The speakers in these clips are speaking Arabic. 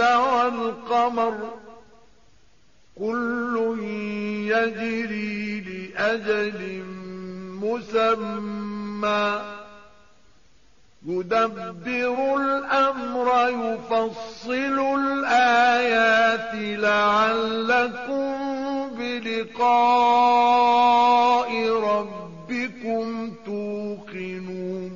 والقمر كل يجري لأجل مسمى. يدبر الأمر يفصل الآيات لعلكم بلقاء ربكم توقنون.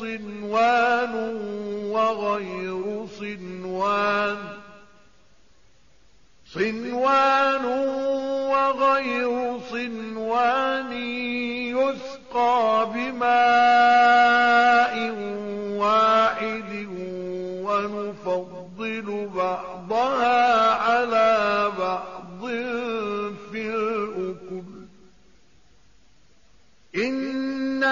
صنوان وغير صنوان. صنوان وغير صنوان يسقى بماء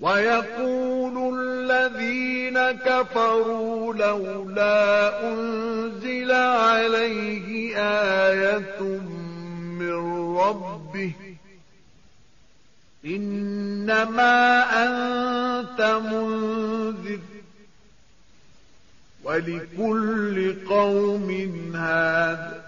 ويقول الذين كفروا لولا أنزل عليه آية من ربه إنما أنت منذر ولكل قوم هاد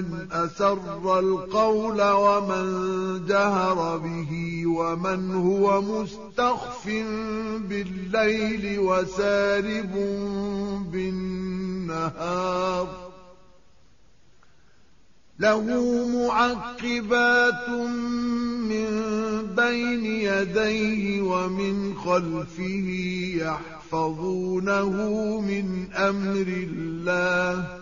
من أسر القول ومن جهر به ومن هو مستخف بالليل وسارب بالنهار له معقبات من بين يديه ومن خلفه يحفظونه من أمر الله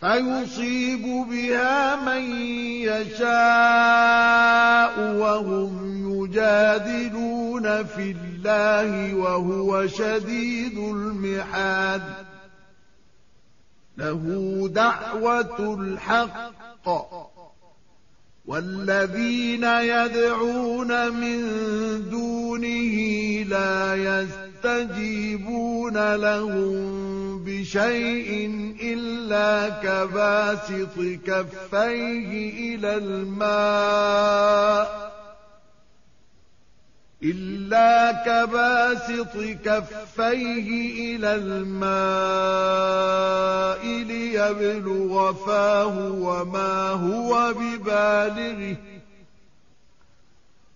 فيصيب بها من يشاء وهم يجادلون في الله وهو شديد المحاد له دعوة الحق. والذين يدعون من دونه لا يستجيبون لهم بشيء إلا كباسط كفيه إلى الماء إلا كباسط كفيه إلى الماء ليبلغ فاه وما هو ببالغه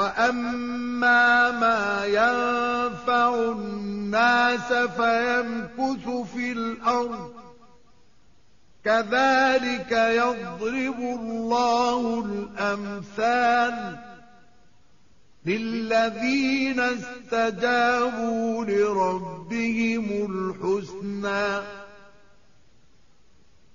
وأما ما ينفع الناس فيمكث في الأرض كذلك يضرب الله الأمثال للذين استجابوا لربهم الحسنى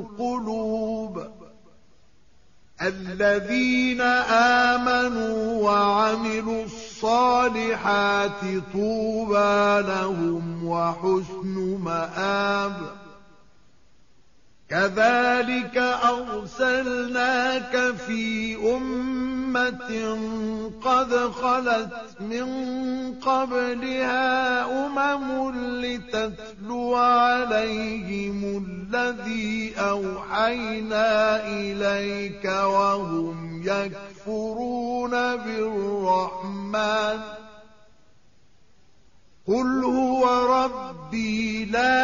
القلوب الذين آمنوا وعملوا الصالحات طوبى لهم وحسن مآب. كذلك أرسلناك في أمة قد خلت من قبلها أمم لتتلو عليهم الذي أوحينا إليك وهم يكفرون بالرحمن. قل هو ربي لا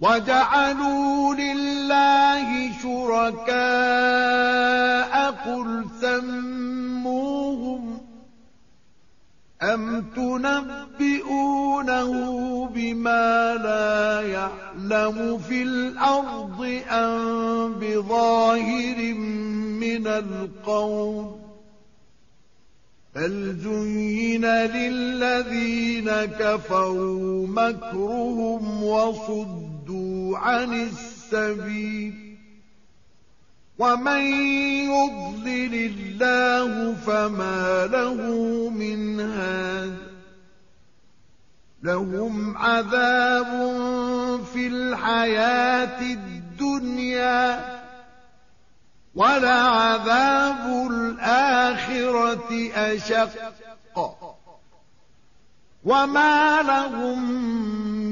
وجعلوا لله شركاء قل سموهم أم تنبئونه بما لا يعلم في الأرض أم بظاهر من القول بل زين للذين كفروا مكرهم وصدوا عن السبيل ومن يضلل الله فما له من هاد لهم عذاب في الحياة الدنيا ولعذاب الآخرة أشق وما لهم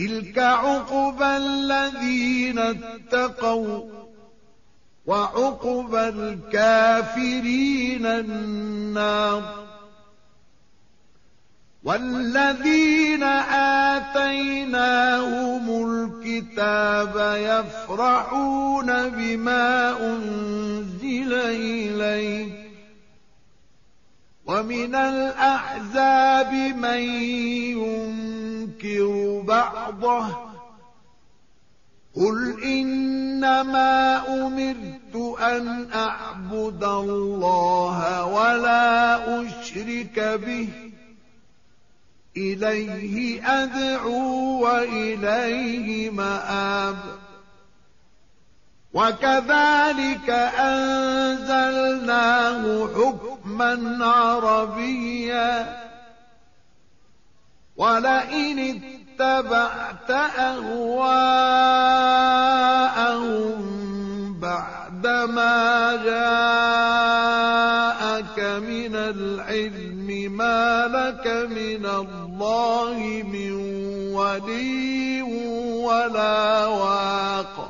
تلك عقبى الذين اتقوا وعقبى الكافرين النار والذين آتيناهم الكتاب يفرحون بما أنزل إليك ومن الأحزاب من ينكر بعضه. قل إنما أمرت أن أعبد الله ولا أشرك به. إليه أدعو وإليه مآب. وكذلك أنزلناه حكما عربيا. ولئن اتبعت أهواءهم بعدما جاءك من العلم ما لك من الله من ولي ولا واق.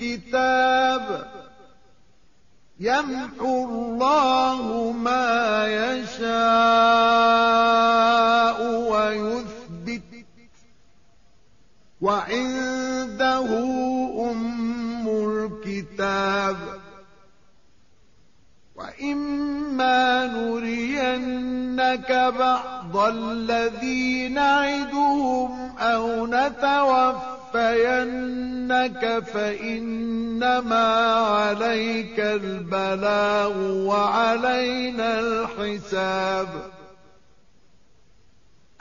كتاب يمحو الله ما يشاء ويثبت وعنده أم الكتاب. وإما نرينك بعض الذي نعدهم أو نتوفينك فإنما عليك البلاغ وعلينا الحساب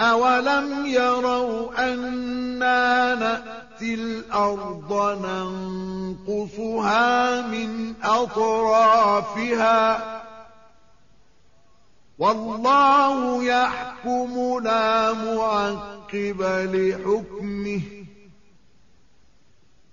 أولم يروا أنا نأتي الأرض ننقصها من أطرافها والله يحكم لا معقب لحكمه